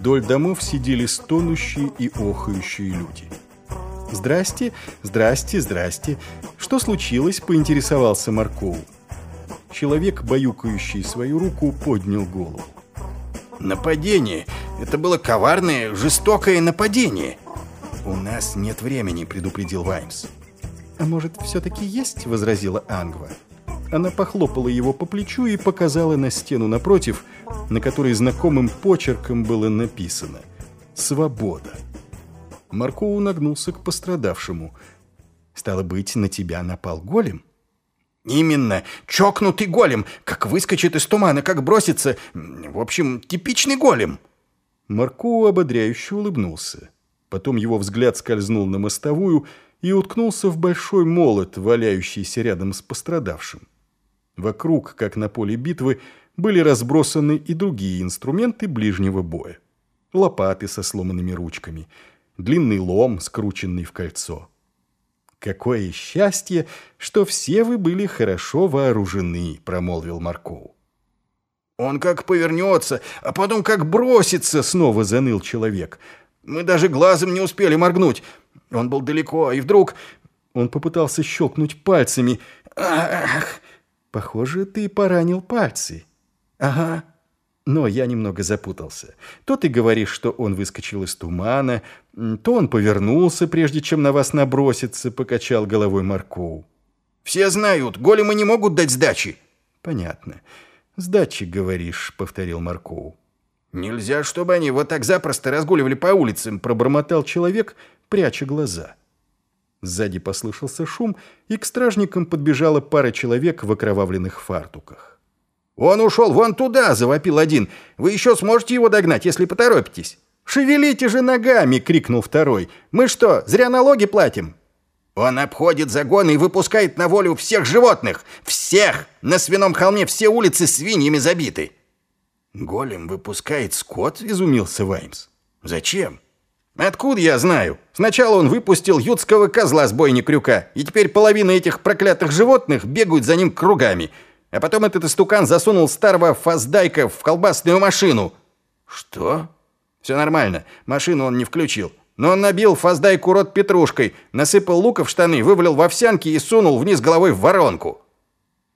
Вдоль домов сидели стонущие и охающие люди. «Здрасте, здрасте, здрасте. Что случилось?» – поинтересовался Марков. Человек, баюкающий свою руку, поднял голову. «Нападение! Это было коварное, жестокое нападение!» «У нас нет времени», — предупредил Ваймс. «А может, все-таки есть?» — возразила Ангва. Она похлопала его по плечу и показала на стену напротив, на которой знакомым почерком было написано «Свобода». Маркоу нагнулся к пострадавшему. «Стало быть, на тебя напал голем?» «Именно! Чокнутый голем! Как выскочит из тумана, как бросится! В общем, типичный голем!» Маркоу ободряюще улыбнулся. Потом его взгляд скользнул на мостовую и уткнулся в большой молот, валяющийся рядом с пострадавшим. Вокруг, как на поле битвы, были разбросаны и другие инструменты ближнего боя. Лопаты со сломанными ручками, длинный лом, скрученный в кольцо. «Какое счастье, что все вы были хорошо вооружены», — промолвил Марков. «Он как повернется, а потом как бросится», — снова заныл человек. «Мы даже глазом не успели моргнуть. Он был далеко, и вдруг...» Он попытался щелкнуть пальцами. «Ах!» Похоже, ты поранил пальцы. Ага. Но я немного запутался. То ты говоришь, что он выскочил из тумана, то он повернулся, прежде чем на вас наброситься, покачал головой Маркоу. Все знают, големы не могут дать сдачи. Понятно. Сдачи, говоришь, повторил Маркоу. Нельзя, чтобы они вот так запросто разгуливали по улицам, пробормотал человек, пряча глаза. Сзади послышался шум, и к стражникам подбежала пара человек в окровавленных фартуках. «Он ушел вон туда!» – завопил один. «Вы еще сможете его догнать, если поторопитесь!» «Шевелите же ногами!» – крикнул второй. «Мы что, зря налоги платим?» «Он обходит загоны и выпускает на волю всех животных! Всех! На свином холме все улицы свиньями забиты!» «Голем выпускает скот?» – изумился Ваймс. «Зачем?» Откуда я знаю? Сначала он выпустил ютского козла с бойни крюка, и теперь половина этих проклятых животных бегают за ним кругами. А потом этот истукан засунул старого фаздайка в колбасную машину. Что? Все нормально, машину он не включил. Но он набил фаздайку рот петрушкой, насыпал лука в штаны, вывалил в овсянки и сунул вниз головой в воронку.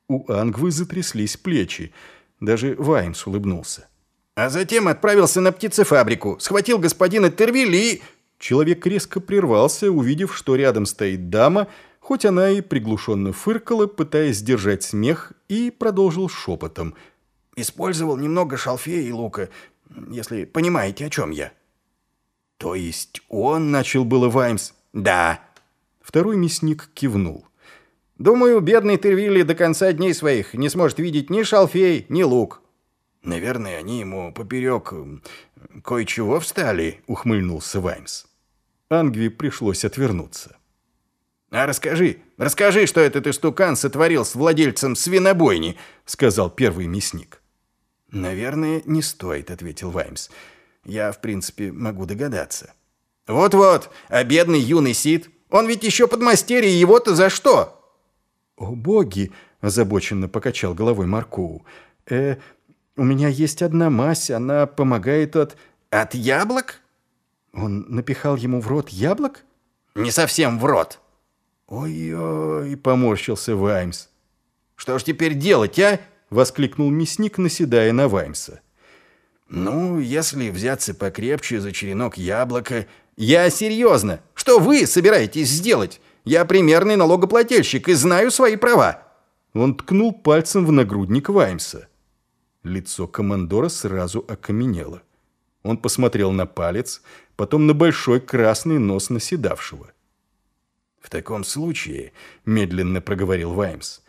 У Ангвы затряслись плечи. Даже Ваймс улыбнулся. А затем отправился на птицефабрику, схватил господина Тервилли и... Человек резко прервался, увидев, что рядом стоит дама, хоть она и приглушенно фыркала, пытаясь сдержать смех, и продолжил шепотом. «Использовал немного шалфея и лука, если понимаете, о чем я». «То есть он?» — начал было Ваймс. «Да». Второй мясник кивнул. «Думаю, бедный Тервилли до конца дней своих не сможет видеть ни шалфей, ни лук. «Наверное, они ему поперек кое-чего встали», — ухмыльнулся Ваймс. Ангви пришлось отвернуться. «А расскажи, расскажи, что этот истукан сотворил с владельцем свинобойни», — сказал первый мясник. «Наверное, не стоит», — ответил Ваймс. «Я, в принципе, могу догадаться». «Вот-вот, а бедный юный Сид, он ведь еще подмастерье, его-то за что?» «О, боги!» — озабоченно покачал головой Маркоу. «Э, у меня есть одна мазь, она помогает от... От яблок? Он напихал ему в рот яблок? Не совсем в рот. Ой-ой, поморщился Ваймс. Что ж теперь делать, а? Воскликнул мясник, наседая на Ваймса. Ну, если взяться покрепче за черенок яблока... Я серьезно. Что вы собираетесь сделать? Я примерный налогоплательщик и знаю свои права. Он ткнул пальцем в нагрудник Ваймса. Лицо командора сразу окаменело. Он посмотрел на палец, потом на большой красный нос наседавшего. «В таком случае», — медленно проговорил Ваймс,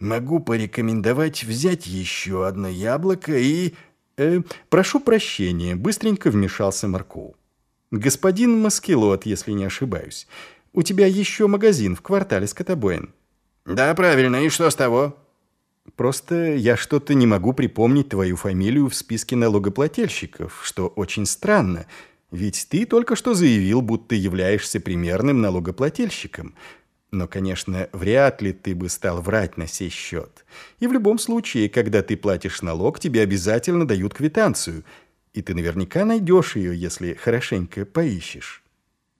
«могу порекомендовать взять еще одно яблоко и...» э, «Прошу прощения», — быстренько вмешался Маркоу. «Господин Маскелот, если не ошибаюсь, у тебя еще магазин в квартале Скотобоин». «Да, правильно, и что с того?» Просто я что-то не могу припомнить твою фамилию в списке налогоплательщиков, что очень странно, ведь ты только что заявил, будто являешься примерным налогоплательщиком. Но, конечно, вряд ли ты бы стал врать на сей счет. И в любом случае, когда ты платишь налог, тебе обязательно дают квитанцию. И ты наверняка найдешь ее, если хорошенько поищешь.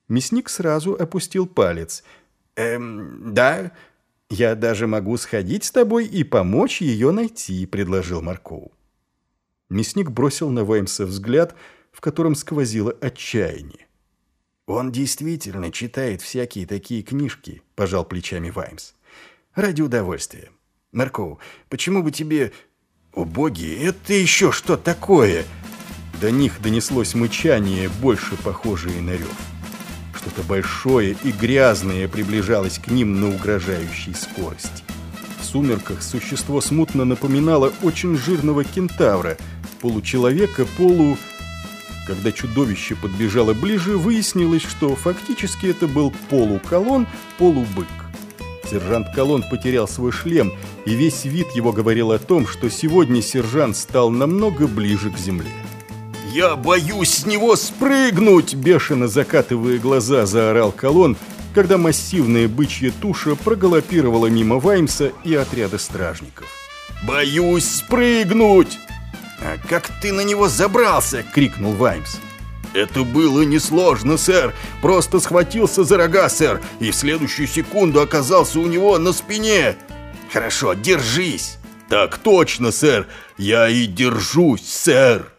Мясник сразу опустил палец. «Эм, да, я даже могу сходить с тобой и помочь ее найти», — предложил Маркоу. Мясник бросил на Ваймса взгляд, в котором сквозило отчаяние. «Он действительно читает всякие такие книжки», — пожал плечами Ваймс. «Ради удовольствия. Маркоу, почему бы тебе...» «О боги, это еще что такое?» До них донеслось мычание, больше похожее на рев. Что-то большое и грязное приближалось к ним на угрожающей скорости. В сумерках существо смутно напоминало очень жирного кентавра, получеловека, полу... Когда чудовище подбежало ближе, выяснилось, что фактически это был полуколон, полубык. Сержант Колон потерял свой шлем, и весь вид его говорил о том, что сегодня сержант стал намного ближе к земле. «Я боюсь с него спрыгнуть!» Бешено закатывая глаза, заорал колонн, когда массивная бычья туша прогалопировала мимо Ваймса и отряда стражников. «Боюсь спрыгнуть!» «А как ты на него забрался?» — крикнул Ваймс. «Это было несложно, сэр. Просто схватился за рога, сэр, и в следующую секунду оказался у него на спине. Хорошо, держись!» «Так точно, сэр. Я и держусь, сэр!»